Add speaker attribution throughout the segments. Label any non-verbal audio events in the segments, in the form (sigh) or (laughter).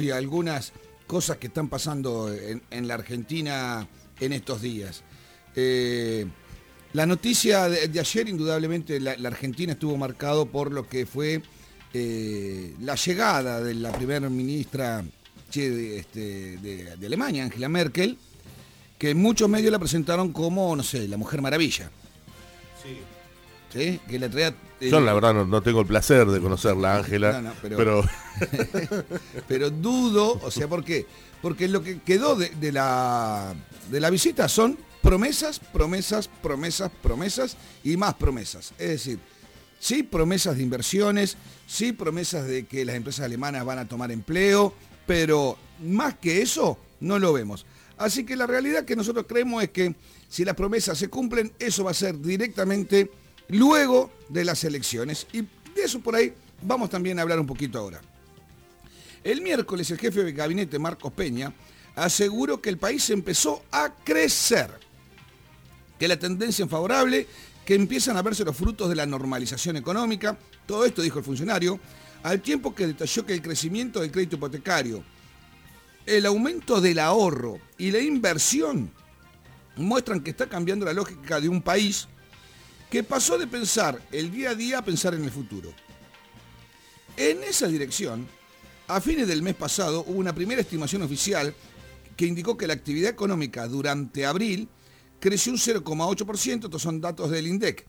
Speaker 1: y algunas cosas que están pasando en, la Argentina en estos días. Eh, la noticia de, ayer, indudablemente, la, Argentina estuvo marcado por lo que fue eh, la llegada de la primera ministra de, este, de, Alemania, Angela Merkel, que muchos medios la presentaron como, no sé, la Mujer Maravilla.
Speaker 2: ¿Sí?
Speaker 1: Que la traía, eh,
Speaker 2: Yo la verdad no, no, tengo el placer de conocerla, Ángela, no, no, pero, pero... (laughs)
Speaker 1: pero... dudo, o sea, ¿por qué? Porque lo que quedó de, de, la, de la visita son promesas, promesas, promesas, promesas y más promesas. Es decir, sí promesas de inversiones, sí promesas de que las empresas alemanas van a tomar empleo, pero más que eso no lo vemos. Así que la realidad que nosotros creemos es que si las promesas se cumplen, eso va a ser directamente luego de las elecciones. Y de eso por ahí vamos también a hablar un poquito ahora. El miércoles el jefe de gabinete, Marcos Peña, aseguró que el país empezó a crecer, que la tendencia es favorable, que empiezan a verse los frutos de la normalización económica, todo esto dijo el funcionario, al tiempo que detalló que el crecimiento del crédito hipotecario, el aumento del ahorro y la inversión muestran que está cambiando la lógica de un país que pasó de pensar el día a día a pensar en el futuro. En esa dirección, a fines del mes pasado hubo una primera estimación oficial que indicó que la actividad económica durante abril creció un 0,8%, estos son datos del INDEC.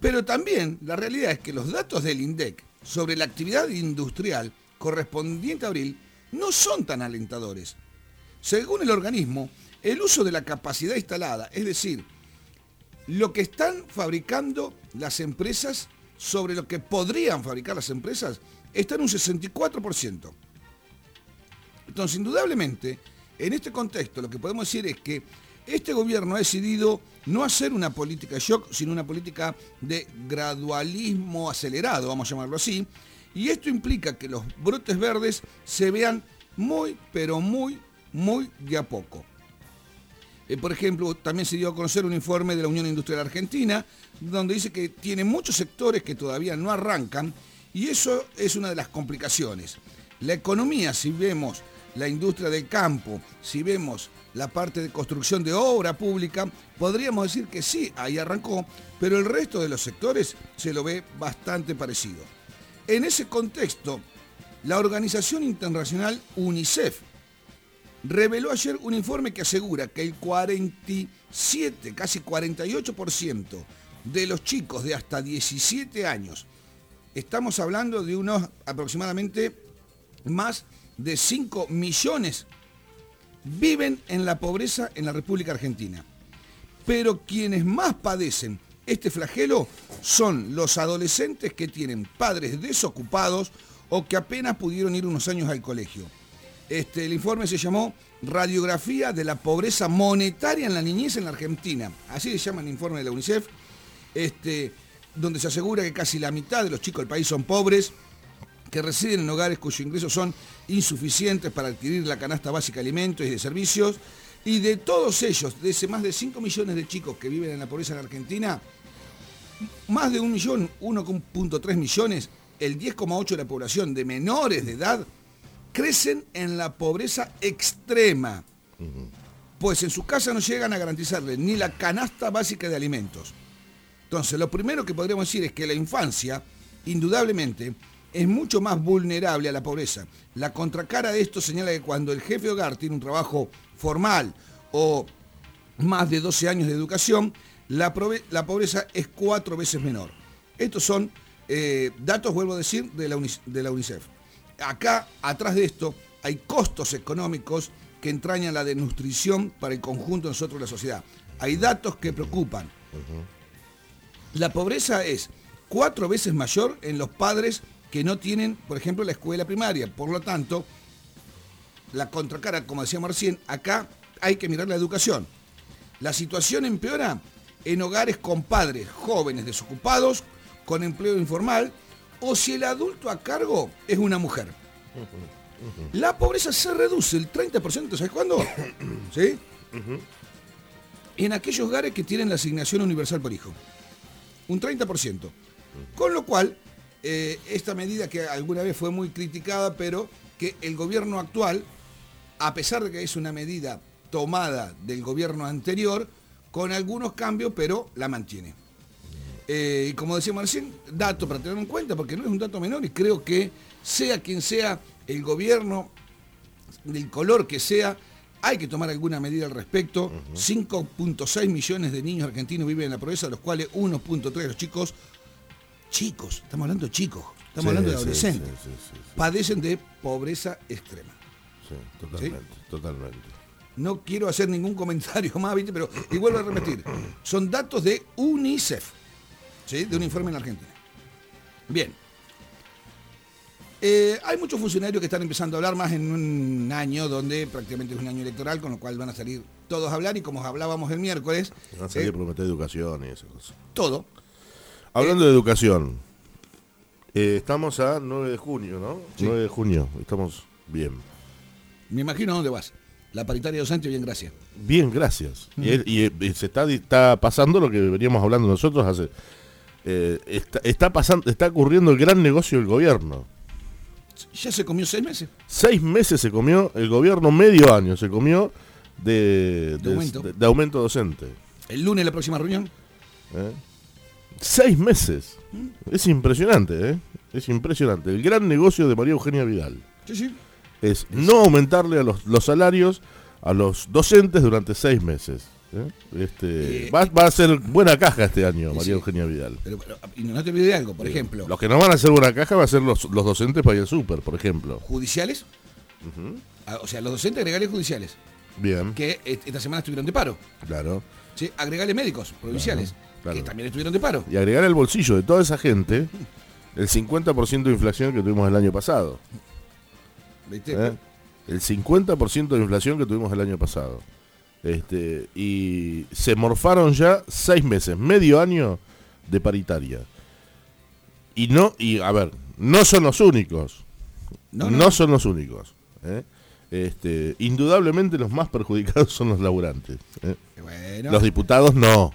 Speaker 1: Pero también la realidad es que los datos del INDEC sobre la actividad industrial correspondiente a abril no son tan alentadores. Según el organismo, el uso de la capacidad instalada, es decir, lo que están fabricando las empresas sobre lo que podrían fabricar las empresas, está en un 64%. Entonces, indudablemente, en este contexto lo que podemos decir es que este gobierno ha decidido no hacer una política shock, sino una política de gradualismo acelerado, vamos a llamarlo así, y esto implica que los brotes verdes se vean muy, pero muy, muy de a poco. Eh, por ejemplo, también se dio a conocer un informe de la Unión Industrial Argentina, donde dice que tiene muchos sectores que todavía no arrancan, y eso es una de las complicaciones. La economía, si vemos la industria del campo, si vemos la parte de construcción de obra pública, podríamos decir que sí, ahí arrancó, pero el resto de los sectores se lo ve bastante parecido. En ese contexto, la organización internacional UNICEF reveló ayer un informe que asegura que el 47, casi 48% de los chicos de hasta 17 años, estamos hablando de unos aproximadamente más de 5 millones, viven en la pobreza en la República Argentina. Pero quienes más padecen este flagelo son los adolescentes que tienen padres desocupados o que apenas pudieron ir unos años al colegio. Este, el informe se llamó Radiografía de la pobreza monetaria en la niñez en la Argentina. Así se llama el informe de la UNICEF, este, donde se asegura que casi la mitad de los chicos del país son pobres, que residen en hogares cuyos ingresos son insuficientes para adquirir la canasta básica de alimentos y de servicios. Y de todos ellos, de ese más de 5 millones de chicos que viven en la pobreza en Argentina, más de un millón, 1.3 millones, el 10,8 de la población de menores de edad, crecen en la pobreza extrema. Pues en su casa no llegan a garantizarle ni la canasta básica de alimentos. Entonces, lo primero que podríamos decir es que la infancia, indudablemente, es mucho más vulnerable a la pobreza. La contracara de esto señala que cuando el jefe de hogar tiene un trabajo formal o más de 12 años de educación, la, pobreza es cuatro veces menor. Estos son eh, datos, vuelvo a decir, de la UNICEF. Acá, atrás de esto, hay costos económicos que entrañan la desnutrición para el conjunto de nosotros de la sociedad. Hay datos que preocupan. La pobreza es cuatro veces mayor en los padres que no tienen, por ejemplo, la escuela primaria. Por lo tanto, la contracara, como decíamos recién, acá hay que mirar la educación. La situación empeora en hogares con padres jóvenes desocupados, con empleo informal, o si el adulto a cargo es una mujer. La pobreza se reduce el 30%, ¿sabes cuándo? (coughs) ¿Sí? En aquellos hogares que tienen la asignación universal por hijo. Un 30%. Con lo cual, eh, esta medida que alguna vez fue muy criticada, pero que el gobierno actual, a pesar de que es una medida tomada del gobierno anterior, con algunos cambios, pero la mantiene. Eh, y como decíamos recién, dato para tener en cuenta, porque no es un dato menor y creo que sea quien sea el gobierno, del color que sea, hay que tomar alguna medida al respecto. 5.6 millones de niños argentinos viven en la pobreza, de los cuales 1.3 de los chicos, chicos, estamos hablando de chicos, estamos hablando de adolescentes, padecen de pobreza extrema.
Speaker 2: Sí, totalmente, totalmente.
Speaker 1: No quiero hacer ningún comentario (laughs) más, ¿viste? pero y vuelvo a repetir, son datos de UNICEF, ¿sí? de un informe en Argentina. Bien, eh, hay muchos funcionarios que están empezando a hablar más en un año donde prácticamente es un año electoral, con lo cual van a salir todos a hablar y como hablábamos el miércoles...
Speaker 2: Van a salir a eh, prometer educación y esas cosas.
Speaker 1: Todo.
Speaker 2: Hablando de educación, eh, estamos a 9 de junio, ¿no? 9 de junio, estamos bien.
Speaker 1: Me imagino dónde vas. La paritaria docente, bien, gracias.
Speaker 2: Bien, gracias. y, se está, está pasando lo que veníamos hablando nosotros hace... está, está, pasando, está ocurriendo el gran negocio del gobierno
Speaker 1: ya se comió seis meses.
Speaker 2: Seis meses se comió, el gobierno medio año se comió de, aumento. docente.
Speaker 1: ¿El lunes la próxima reunión?
Speaker 2: ¿Eh? Seis meses. ¿Mm? Es impresionante, ¿eh? Es impresionante. El gran negocio de María Eugenia Vidal.
Speaker 1: Sí, sí.
Speaker 2: Es no aumentarle a los, los salarios a los docentes durante seis meses. ¿Eh? Este, eh, va, a ser buena caja este año, María Eugenia Vidal.
Speaker 1: Pero, y no te olvides de algo, por ejemplo.
Speaker 2: Los que no van a ser buena caja van a ser los, los docentes para ir al súper, por ejemplo.
Speaker 1: ¿Judiciales? Ah, o sea, los docentes agregales judiciales.
Speaker 2: Bien.
Speaker 1: Que esta semana estuvieron de paro.
Speaker 2: Claro.
Speaker 1: Sí, agregales médicos, provinciales. Que también estuvieron de paro.
Speaker 2: Y agregar el bolsillo de toda esa gente el 50% de inflación que tuvimos el año pasado. ¿Viste? ¿Eh? El 50% de inflación que tuvimos el año pasado. Este, y se morfaron ya seis meses, medio año de paritaria. Y no, y a ver, no son los únicos. No, son los únicos. ¿eh? Este, indudablemente los más perjudicados (laughs) son los laburantes. ¿eh? Los diputados no.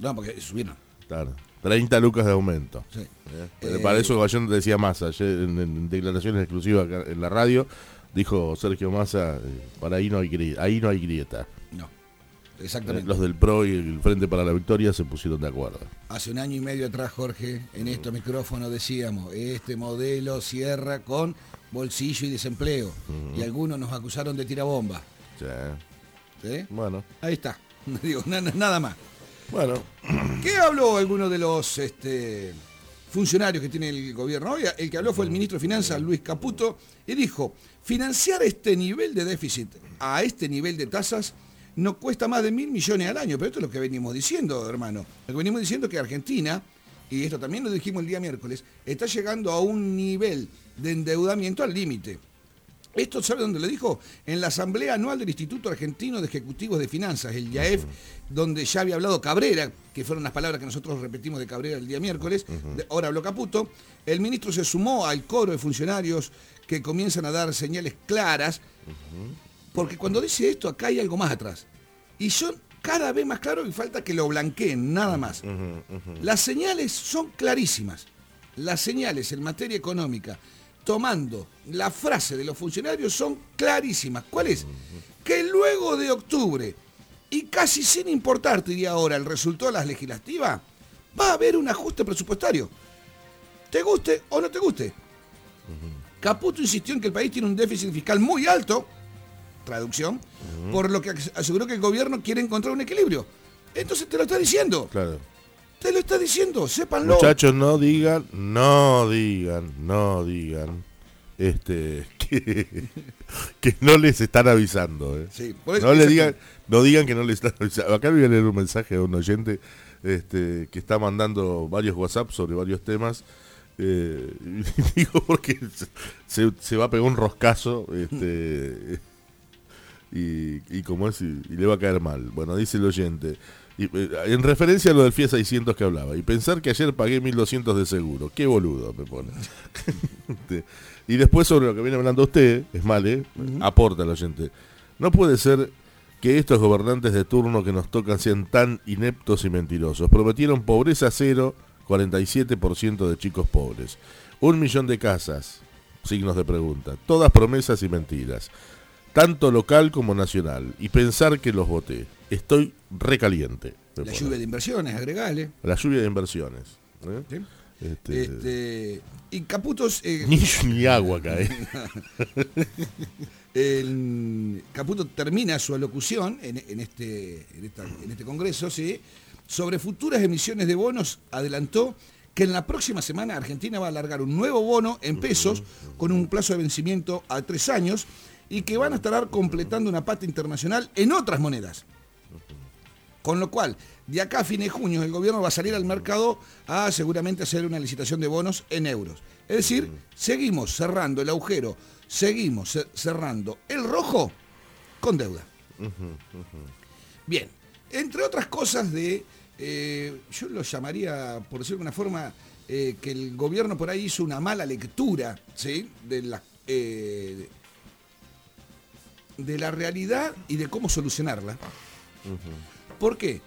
Speaker 1: No, porque subieron.
Speaker 2: Claro. 30 lucas de aumento. ¿eh? Para eso yo decía más ayer en, declaraciones exclusivas en la radio, dijo Sergio Massa, para ahí no hay ahí no hay grieta.
Speaker 1: No, exactamente.
Speaker 2: Los del PRO y el Frente para la Victoria se pusieron de acuerdo.
Speaker 1: Hace un año y medio atrás, Jorge, en estos micrófonos decíamos, este modelo cierra con bolsillo y desempleo. Y algunos nos acusaron de tirabomba.
Speaker 2: Sí.
Speaker 1: ¿Sí?
Speaker 2: Bueno.
Speaker 1: Ahí está. (laughs) Digo, nada más.
Speaker 2: Bueno.
Speaker 1: ¿Qué habló alguno de los este, funcionarios que tiene el gobierno? El que habló fue el ministro de Finanzas, Luis Caputo, y dijo, financiar este nivel de déficit a este nivel de tasas no cuesta más de mil millones al año. Pero esto es lo que venimos diciendo, hermano. Lo que venimos diciendo es que Argentina, y esto también lo dijimos el día miércoles, está llegando a un nivel de endeudamiento al límite. Esto, ¿sabe dónde lo dijo? En la Asamblea Anual del Instituto Argentino de Ejecutivos de Finanzas, el IAEF, donde ya había hablado Cabrera, que fueron las palabras que nosotros repetimos de Cabrera el día miércoles, ahora habló Caputo. El ministro se sumó al coro de funcionarios que comienzan a dar señales claras porque cuando dice esto, acá hay algo más atrás. Y son cada vez más claros y falta que lo blanqueen, nada más. Las señales son clarísimas. Las señales en materia económica, tomando la frase de los funcionarios, son clarísimas. ¿Cuál es? Que luego de octubre, y casi sin importar, diría ahora, el resultado de las legislativas, va a haber un ajuste presupuestario. Te guste o no te guste. Caputo insistió en que el país tiene un déficit fiscal muy alto traducción, por lo que aseguró que el gobierno quiere encontrar un equilibrio. Entonces te lo está diciendo.
Speaker 2: Claro.
Speaker 1: Te lo está diciendo, sépanlo.
Speaker 2: Muchachos, no digan, no digan, no digan. Este, (laughs) que, no les están avisando. ¿eh? no le digan, no digan que no les están avisando. Acá voy a leer un mensaje de un oyente este, que está mandando varios WhatsApp sobre varios temas. Eh, (laughs) digo porque se, se, va a pegar un roscazo. Este, (laughs) y, como es, y, le va a caer mal. Bueno, dice el oyente, y, eh, en referencia a lo del FIA 600 que hablaba, y pensar que ayer pagué 1200 de seguro, qué boludo me pone. (laughs) Este, y después sobre lo que viene hablando usted, es mal, ¿eh? aporta el oyente. No puede ser que estos gobernantes de turno que nos tocan sean tan ineptos y mentirosos. Prometieron pobreza cero, 47% de chicos pobres. Un millón de casas, signos de pregunta. Todas promesas y mentiras, tanto local como nacional. Y pensar que los voté. Estoy recaliente.
Speaker 1: La lluvia de inversiones, agregale.
Speaker 2: La lluvia de inversiones.
Speaker 1: ¿eh? Este... Este... y Caputos...
Speaker 2: Eh, (laughs) ni, agua cae. (laughs)
Speaker 1: el, Caputo termina su alocución en, este, en, este congreso, ¿sí? sobre futuras emisiones de bonos, adelantó que en la próxima semana Argentina va a alargar un nuevo bono en pesos con un plazo de vencimiento a tres años y que van a estar completando una pata internacional en otras monedas. Con lo cual, de acá a fines de junio, el gobierno va a salir al mercado a seguramente hacer una licitación de bonos en euros. Es decir, seguimos cerrando el agujero, seguimos cerrando el rojo con deuda. Bien, entre otras cosas de, eh, yo lo llamaría, por decirlo de una forma, eh, que el gobierno por ahí hizo una mala lectura ¿sí? de, eh, de la realidad y de cómo solucionarla. ¿Por qué?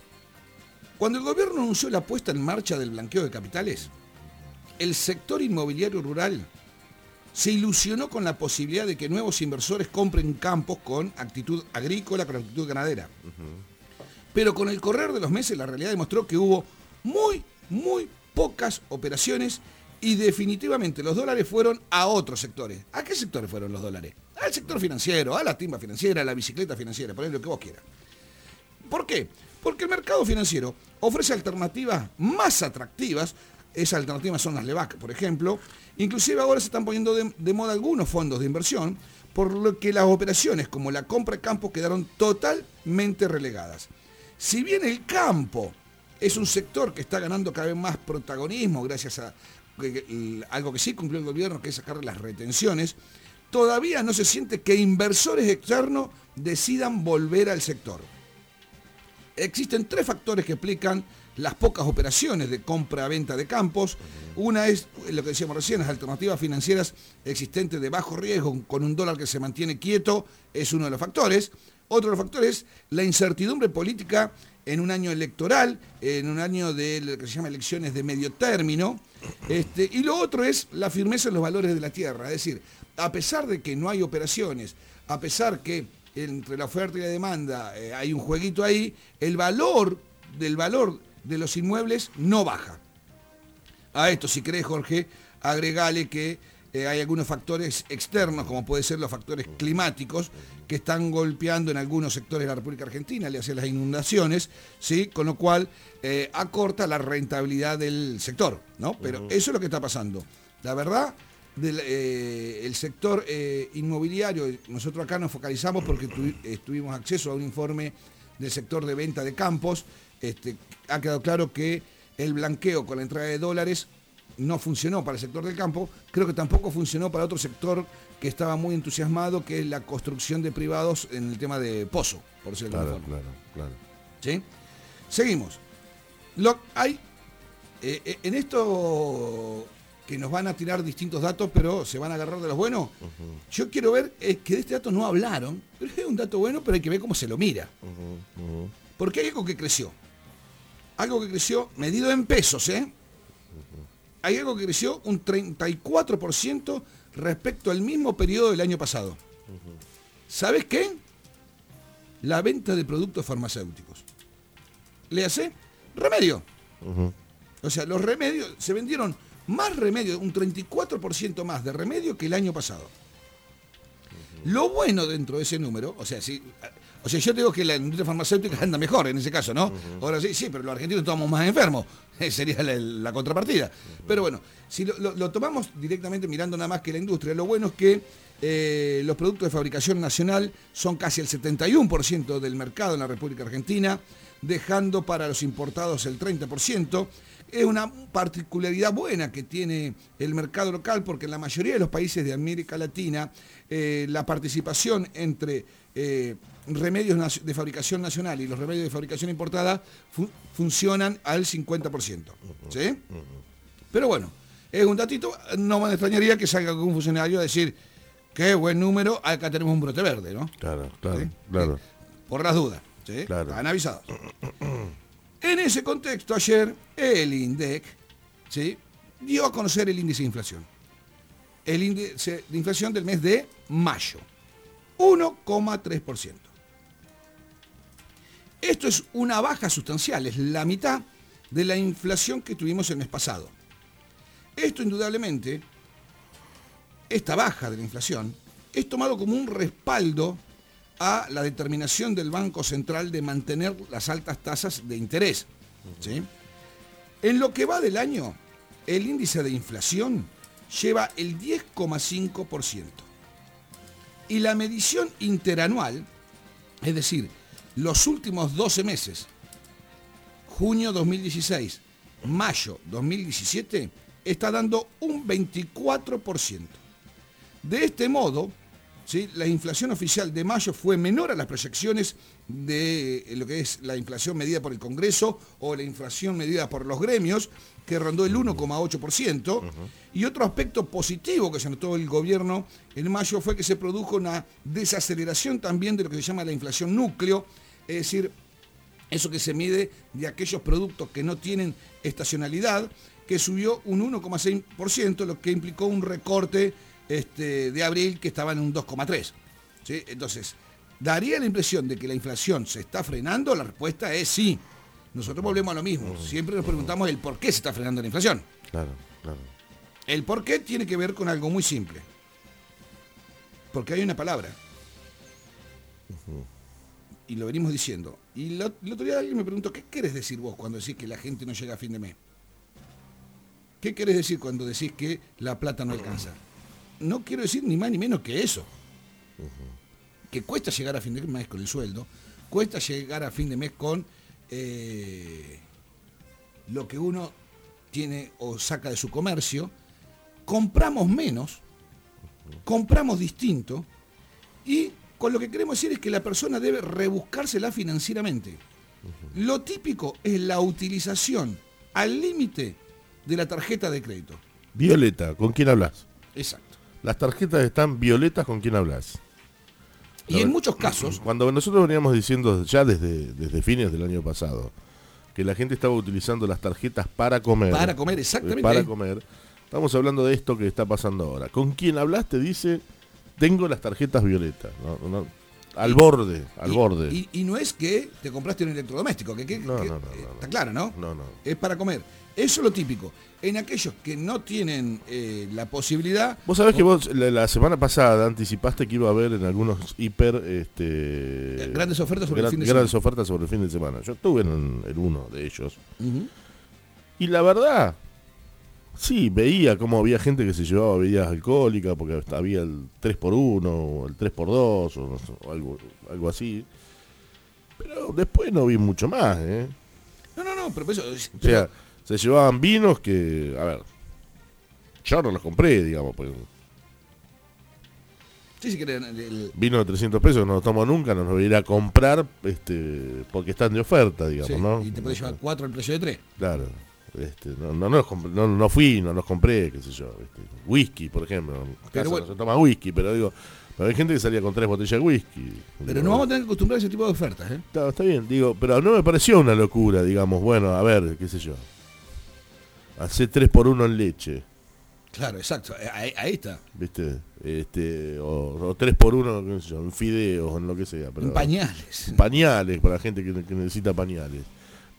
Speaker 1: Cuando el gobierno anunció la puesta en marcha del blanqueo de capitales, el sector inmobiliario rural se ilusionó con la posibilidad de que nuevos inversores compren campos con actitud agrícola, con actitud ganadera. Pero con el correr de los meses la realidad demostró que hubo muy, muy pocas operaciones y definitivamente los dólares fueron a otros sectores. ¿A qué sectores fueron los dólares? Al sector financiero, a la timba financiera, a la bicicleta financiera, por lo que vos quieras. ¿Por qué? Porque el mercado financiero ofrece alternativas más atractivas. Esas alternativas son las LEVAC, por ejemplo. Inclusive ahora se están poniendo de, moda algunos fondos de inversión, por lo que las operaciones como la compra de campo quedaron totalmente relegadas. Si bien el campo es un sector que está ganando cada vez más protagonismo gracias a algo que sí cumplió el gobierno, que es sacar las retenciones, todavía no se siente que inversores externos decidan volver al sector. Existen tres factores que explican las pocas operaciones de compra-venta de campos. Una es lo que decíamos recién, las alternativas financieras existentes de bajo riesgo con un dólar que se mantiene quieto, es uno de los factores. Otro de los factores es la incertidumbre política en un año electoral, en un año de lo que se llama elecciones de medio término. Este, y lo otro es la firmeza en los valores de la tierra. Es decir, a pesar de que no hay operaciones, a pesar que entre la oferta y la demanda eh, hay un jueguito ahí, el valor del valor de los inmuebles no baja. A esto, si crees, Jorge, agregale que eh, hay algunos factores externos, como pueden ser los factores climáticos, que están golpeando en algunos sectores de la República Argentina, le hacen las inundaciones, ¿sí? con lo cual eh, acorta la rentabilidad del sector. ¿no? Pero eso es lo que está pasando. La verdad, del eh, sector eh, inmobiliario, nosotros acá nos focalizamos porque tuvimos acceso a un informe del sector de venta de campos. Este, ha quedado claro que el blanqueo con la entrada de dólares no funcionó para el sector del campo, creo que tampoco funcionó para otro sector que estaba muy entusiasmado, que es la construcción de privados en el tema de pozo, por decirlo
Speaker 2: claro, Claro, claro.
Speaker 1: ¿Sí? Seguimos. Lo, hay, eh, en esto que nos van a tirar distintos datos, pero se van a agarrar de los buenos. Yo quiero ver es que de este dato no hablaron, pero es un dato bueno, pero hay que ver cómo se lo mira. Porque hay algo que creció. Algo que creció medido en pesos, ¿eh? Hay algo que creció un 34% respecto al mismo periodo del año pasado. ¿Sabes qué? La venta de productos farmacéuticos. ¿Le hace? Remedio. O sea, los remedios se vendieron más remedio, un 34% más de remedio que el año pasado. Lo bueno dentro de ese número, o sea, si, o sea, yo digo que la industria farmacéutica anda mejor en ese caso, ¿no? Ahora sí, sí, pero los argentinos estamos más enfermos, (laughs) sería la, contrapartida. Pero bueno, si lo, tomamos directamente mirando nada más que la industria, lo bueno es que eh, los productos de fabricación nacional son casi el 71% del mercado en la República Argentina, dejando para los importados el 30% es una particularidad buena que tiene el mercado local porque en la mayoría de los países de América Latina eh, la participación entre eh, remedios de fabricación nacional y los remedios de fabricación importada funcionan al 50%. ¿sí? Pero bueno, es un datito, no me extrañaría que salga algún funcionario a decir, qué buen número, acá tenemos un brote verde, ¿no?
Speaker 2: Claro, claro, claro.
Speaker 1: Por las dudas, ¿sí? Claro. Están avisados. (clears throat) En ese contexto, ayer el INDEC ¿sí? dio a conocer el índice de inflación. el índice de inflación del mes de mayo. 1,3%. Esto es una baja sustancial, es la mitad de la inflación que tuvimos el mes pasado. Esto indudablemente, esta baja de la inflación, es tomado como un respaldo a la determinación del Banco Central de mantener las altas tasas de interés. En lo que va del año, el índice de inflación lleva el 10,5%. Y la medición interanual, es decir, los últimos 12 meses, junio 2016, mayo 2017, está dando un 24%. De este modo, ¿sí? la inflación oficial de mayo fue menor a las proyecciones de lo que es la inflación medida por el Congreso o la inflación medida por los gremios, que rondó el 1,8%. Y otro aspecto positivo que se notó el gobierno en mayo fue que se produjo una desaceleración también de lo que se llama la inflación núcleo, es decir, eso que se mide de aquellos productos que no tienen estacionalidad, que subió un 1,6%, lo que implicó un recorte este, de abril que estaba en un 2,3%. Entonces, ¿daría la impresión de que la inflación se está frenando? La respuesta es sí. Nosotros volvemos a lo mismo. Siempre nos preguntamos el por qué se está frenando la inflación. Claro, claro. El por qué tiene que ver con algo muy simple. Porque hay una palabra. Y lo venimos diciendo. Y el otro día alguien me preguntó, ¿qué quieres decir vos cuando decís que la gente no llega a fin de mes? ¿Qué querés decir cuando decís que la plata no alcanza? No quiero decir ni más ni menos que eso. Que cuesta llegar a fin de mes con el sueldo, cuesta llegar a fin de mes con eh, lo que uno tiene o saca de su comercio, compramos menos, compramos distinto y con lo que queremos decir es que la persona debe rebuscársela financieramente. Lo típico es la utilización al límite de la tarjeta de crédito.
Speaker 2: Violeta, ¿con quién hablas?
Speaker 1: Exacto.
Speaker 2: Las tarjetas están violetas, ¿con quién hablas?
Speaker 1: Y en muchos casos...
Speaker 2: Cuando nosotros veníamos diciendo ya desde, desde fines del año pasado que la gente estaba utilizando las tarjetas para comer.
Speaker 1: Para comer, exactamente.
Speaker 2: Para comer. Estamos hablando de esto que está pasando ahora. ¿Con quién hablaste? Dice, tengo las tarjetas violetas. Al borde, al borde.
Speaker 1: Y, no es que te compraste un electrodoméstico, que, no, no, no, está claro, ¿no?
Speaker 2: No, no.
Speaker 1: Es para comer. Eso es lo típico. En aquellos que no tienen eh, la posibilidad.
Speaker 2: Vos sabés que vos la, semana pasada anticipaste que iba a haber en algunos hiper. Este,
Speaker 1: eh, grandes ofertas sobre el fin de
Speaker 2: grandes ofertas sobre el fin de semana. Yo estuve en, uno de ellos. Y la verdad, sí, veía cómo había gente que se llevaba bebidas alcohólicas porque había el 3x1 o el 3x2 o, algo, algo así. Pero después no vi mucho más, ¿eh?
Speaker 1: No, no, no, pero eso.
Speaker 2: O sea, se llevaban vinos que, a ver, yo no los compré, digamos. Pues.
Speaker 1: Sí, sí, el...
Speaker 2: Vino de 300 pesos no los tomo nunca, no los voy a ir a comprar este, porque están de oferta, digamos, ¿no?
Speaker 1: Y te puedes llevar cuatro al precio de tres.
Speaker 2: Claro. Este, no, no, no, no, fui, no los compré, qué sé yo. Este, whisky, por ejemplo. pero no se toma whisky, pero digo, pero hay gente que salía con tres botellas de whisky.
Speaker 1: Pero no vamos a tener que acostumbrar a ese tipo de ofertas, ¿eh?
Speaker 2: Está, está bien, digo, pero no me pareció una locura, digamos, bueno, a ver, qué sé yo. Hace 3 por 1 en leche.
Speaker 1: Claro, exacto. Ahí, está.
Speaker 2: ¿Viste? Este, o, 3 por 1 en fideos, en lo que sea.
Speaker 1: en pañales.
Speaker 2: pañales, para la gente que, necesita pañales.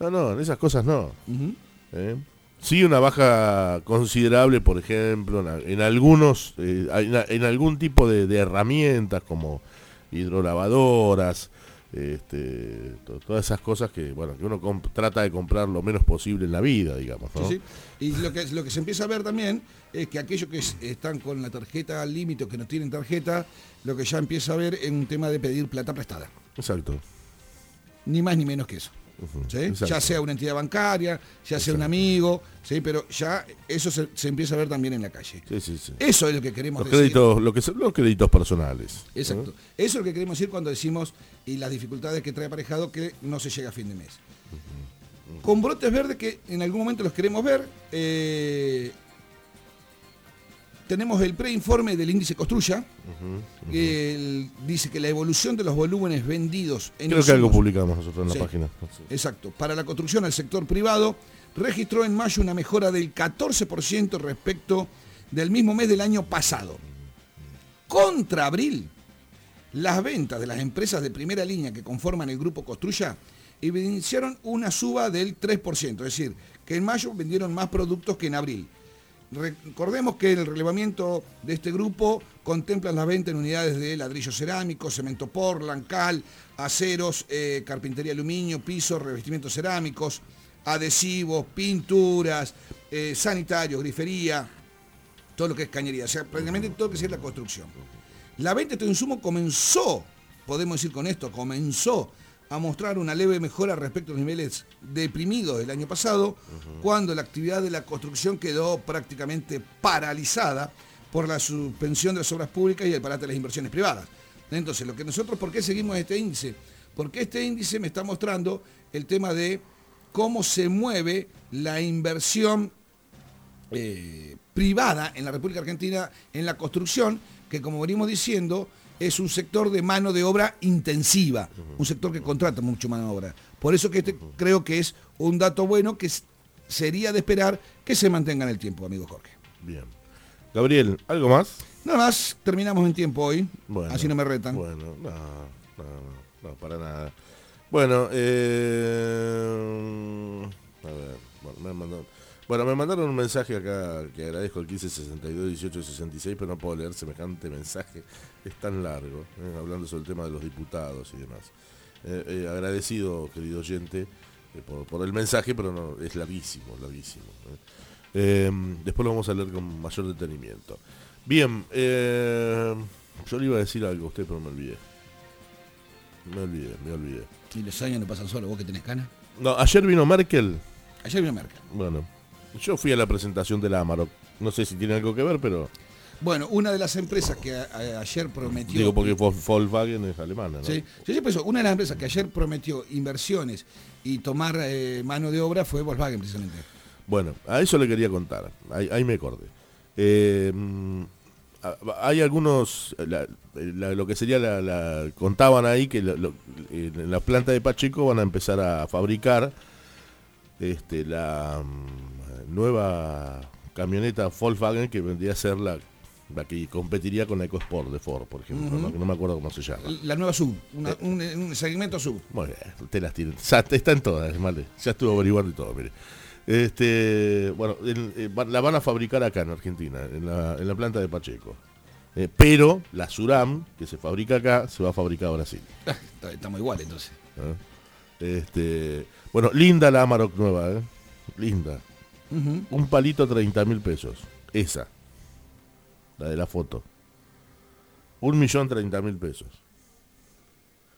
Speaker 2: No, no, en esas cosas no. ¿Eh? Sí, una baja considerable, por ejemplo, en, algunos, eh, en, algún tipo de, de herramientas como hidrolavadoras, este, todas esas cosas que bueno que uno trata de comprar lo menos posible en la vida, digamos.
Speaker 1: Y lo que, lo que se empieza a ver también es que aquellos que están con la tarjeta al límite o que no tienen tarjeta, lo que ya empieza a ver es un tema de pedir plata prestada.
Speaker 2: Exacto.
Speaker 1: Ni más ni menos que eso ya sea una entidad bancaria, ya sea un amigo, ¿sí? pero ya eso se, empieza a ver también en la calle. eso es lo que queremos
Speaker 2: los Créditos, lo que son los créditos personales.
Speaker 1: Exacto. Eso es lo que queremos decir cuando decimos y las dificultades que trae aparejado que no se llega a fin de mes. Con brotes verdes que en algún momento los queremos ver, eh, tenemos el preinforme del índice Construya, que dice que la evolución de los volúmenes vendidos
Speaker 2: en Creo que algo publicamos nosotros en la página.
Speaker 1: Exacto. Para la construcción al sector privado, registró en mayo una mejora del 14% respecto del mismo mes del año pasado. Contra abril, las ventas de las empresas de primera línea que conforman el grupo Construya evidenciaron una suba del 3%, es decir, que en mayo vendieron más productos que en abril. Recordemos que el relevamiento de este grupo contempla las ventas en unidades de ladrillo cerámico, cemento portland, cal, aceros, eh, carpintería aluminio, pisos, revestimientos cerámicos, adhesivos, pinturas, eh, sanitarios, grifería, todo lo que es cañería, o sea, prácticamente todo lo que es la construcción. La venta de este insumo comenzó, podemos decir con esto, comenzó a mostrar una leve mejora respecto a los niveles deprimidos del año pasado, cuando la actividad de la construcción quedó prácticamente paralizada por la suspensión de las obras públicas y el parate de las inversiones privadas. Entonces, lo que nosotros, ¿por qué seguimos este índice? Porque este índice me está mostrando el tema de cómo se mueve la inversión eh, privada en la República Argentina en la construcción, que como venimos diciendo, es un sector de mano de obra intensiva, un sector que contrata mucho mano de obra. Por eso que este creo que es un dato bueno que sería de esperar que se mantenga en el tiempo, amigo Jorge.
Speaker 2: Bien. Gabriel, ¿algo más?
Speaker 1: Nada más, terminamos en tiempo hoy. así no me retan.
Speaker 2: Bueno, no, no, no, para nada. Bueno, eh, a ver, bueno, me mandó bueno, me mandaron un mensaje acá que agradezco el 1562 1866, pero no puedo leer semejante mensaje. Es tan largo, ¿eh? hablando sobre el tema de los diputados y demás. Eh, eh, agradecido, querido oyente, por, el mensaje, pero no, es larguísimo, larguísimo. después lo vamos a leer con mayor detenimiento. Bien, yo le iba a decir algo a usted, pero me olvidé. Me olvidé, me olvidé.
Speaker 1: ¿Y los años no pasan solo? ¿Vos que tenés ganas?
Speaker 2: No, ayer vino Merkel.
Speaker 1: Ayer vino Merkel.
Speaker 2: Bueno, yo fui a la presentación de la Amarok. No sé si tiene algo que ver, pero...
Speaker 1: Bueno, una de las empresas que ayer prometió...
Speaker 2: Digo porque Volkswagen es alemana, ¿no?
Speaker 1: Sí, sí, pues una de las empresas que ayer prometió inversiones y tomar eh, mano de obra fue Volkswagen, precisamente.
Speaker 2: Bueno, a eso le quería contar. Ahí, me acordé. Eh, hay algunos, lo que sería la, contaban ahí que en la planta de Pacheco van a empezar a fabricar este, la nueva camioneta Volkswagen que vendría a ser la, la que competiría con la EcoSport de Ford, por ejemplo, ¿no? que no me acuerdo cómo se llama.
Speaker 1: La nueva sub, eh. un, segmento sub.
Speaker 2: Bueno, usted las tiene. están todas, ¿vale? Ya estuvo averiguando y todo, mire. Este, bueno, eh, la van a fabricar acá en Argentina, en la, en la planta de Pacheco. Eh, pero la Suram, que se fabrica acá, se va a fabricar a Brasil.
Speaker 1: Ah, estamos igual entonces.
Speaker 2: Este, bueno, linda la Amarok nueva, ¿eh? Linda. Un palito 30 mil pesos. Esa. La de la foto. Un millón treinta mil pesos.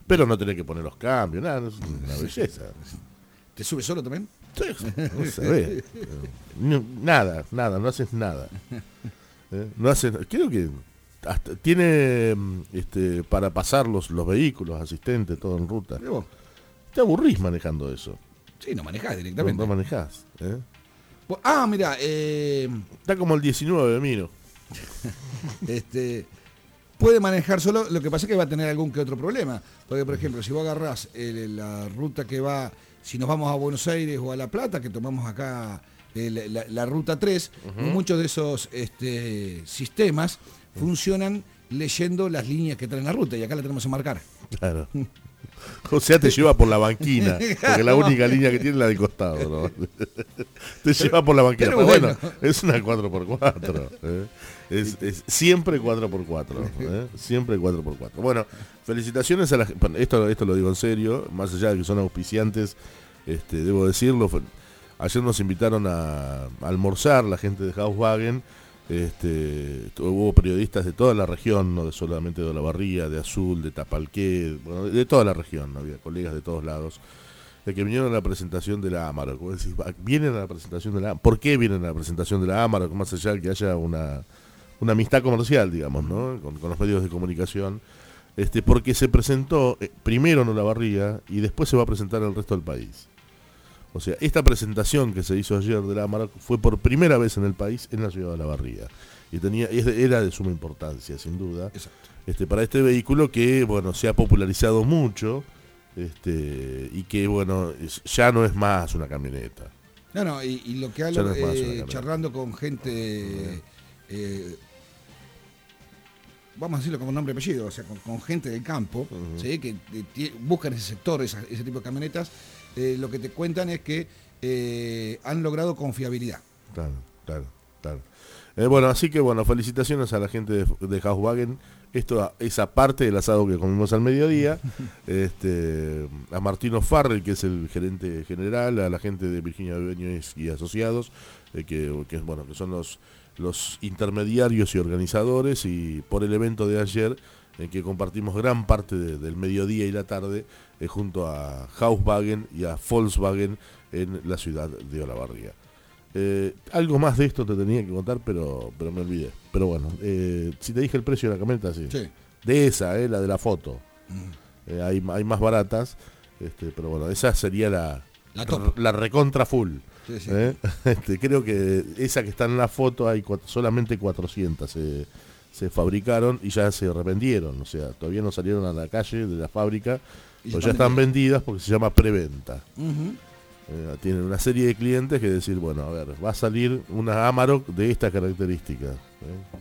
Speaker 2: Pero no tenés que poner los cambios, nada, es una belleza.
Speaker 1: ¿Te sube solo también?
Speaker 2: Sí, no nada, nada, no haces nada. ¿Eh? No haces, creo que tiene este, para pasar los, los vehículos, asistentes, todo en ruta. Te aburrís manejando eso.
Speaker 1: Sí, no manejás directamente.
Speaker 2: No, manejás. ¿eh?
Speaker 1: Ah, mira, eh,
Speaker 2: está como el 19, miro. (laughs)
Speaker 1: este, puede manejar solo, lo que pasa es que va a tener algún que otro problema. Porque, por ejemplo, si vos agarrás la ruta que va, si nos vamos a Buenos Aires o a La Plata, que tomamos acá la, ruta 3, muchos de esos este, sistemas funcionan leyendo las líneas que traen la ruta y acá la tenemos que marcar.
Speaker 2: Claro. (laughs) (laughs) O sea, te lleva por la banquina, (laughs) porque la única línea que tiene es la del costado. ¿no? (laughs) te lleva por la banquina. Pero, bueno, es una 4x4. ¿eh? Es, siempre 4x4. ¿eh? Siempre 4x4. Bueno, felicitaciones a la esto Esto lo digo en serio, más allá de que son auspiciantes, este, debo decirlo. Ayer nos invitaron a, almorzar la gente de Hauswagen este, hubo periodistas de toda la región, no de solamente de Olavarría, de Azul, de Tapalqué, bueno, de toda la región, había colegas de todos lados, de que vinieron a la presentación de la Amaro. a la presentación de la ¿Por qué vienen a la presentación de la Amaro? Más allá de que haya una, una amistad comercial, digamos, ¿no? con, los medios de comunicación. Este, porque se presentó eh, primero en Olavarría y después se va a presentar al resto del país. O sea, esta presentación que se hizo ayer de la Amarok fue por primera vez en el país en la ciudad de La Barriga. Y tenía, era de suma importancia, sin duda, este, para este vehículo que bueno se ha popularizado mucho este, y que bueno ya no es más una camioneta.
Speaker 1: No, no, y, lo que hablo, eh, charlando con gente eh, vamos a decirlo como nombre y apellido, o sea, con, gente del campo, que, buscan ese sector, ese tipo de camionetas, eh, lo que te cuentan es que eh, han logrado confiabilidad.
Speaker 2: Claro, claro, claro. Eh, bueno, así que bueno, felicitaciones a la gente de, de Hauswagen. Esto, esa parte del asado que comimos al mediodía, (laughs) este, a Martino Farrell, que es el gerente general, a la gente de Virginia Dueño y Asociados, que, que, bueno, que son los los intermediarios y organizadores y por el evento de ayer en que compartimos gran parte del mediodía y la tarde eh, junto a Hauswagen y a Volkswagen en la ciudad de Olavarría. Eh, algo más de esto te tenía que contar, pero, pero me olvidé. Pero bueno, eh, si te dije el precio de la camioneta, sí. De esa, la de la foto. Mm. hay, hay más baratas, este, pero bueno, esa sería la, la recontra full. ¿Eh? (laughs) Este, creo que esa que está en la foto hay solamente 400 se, fabricaron y ya se revendieron, o sea, todavía no salieron a la calle de la fábrica, pero ya están vendidas porque se llama preventa. Eh, tienen una serie de clientes que decir, bueno, a ver, va a salir una Amarok de esta característica. ¿eh?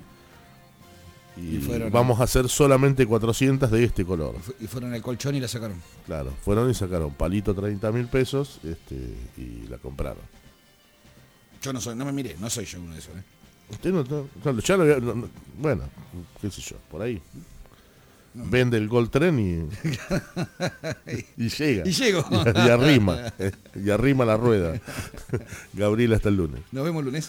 Speaker 2: Y, vamos a hacer solamente 400 de este color.
Speaker 1: Y fueron al colchón y la sacaron.
Speaker 2: Claro, fueron y sacaron palito 30 mil pesos este, y la compraron.
Speaker 1: Yo no soy, no me miré, no soy yo uno de esos. ¿eh?
Speaker 2: Usted no, ya lo bueno, qué sé yo, por ahí. Vende el Gold Tren y, (laughs) y llega.
Speaker 1: Y llego.
Speaker 2: Y, (laughs) y arrima, y arrima la rueda. (laughs) Gabriel, hasta el lunes.
Speaker 1: Nos vemos el lunes.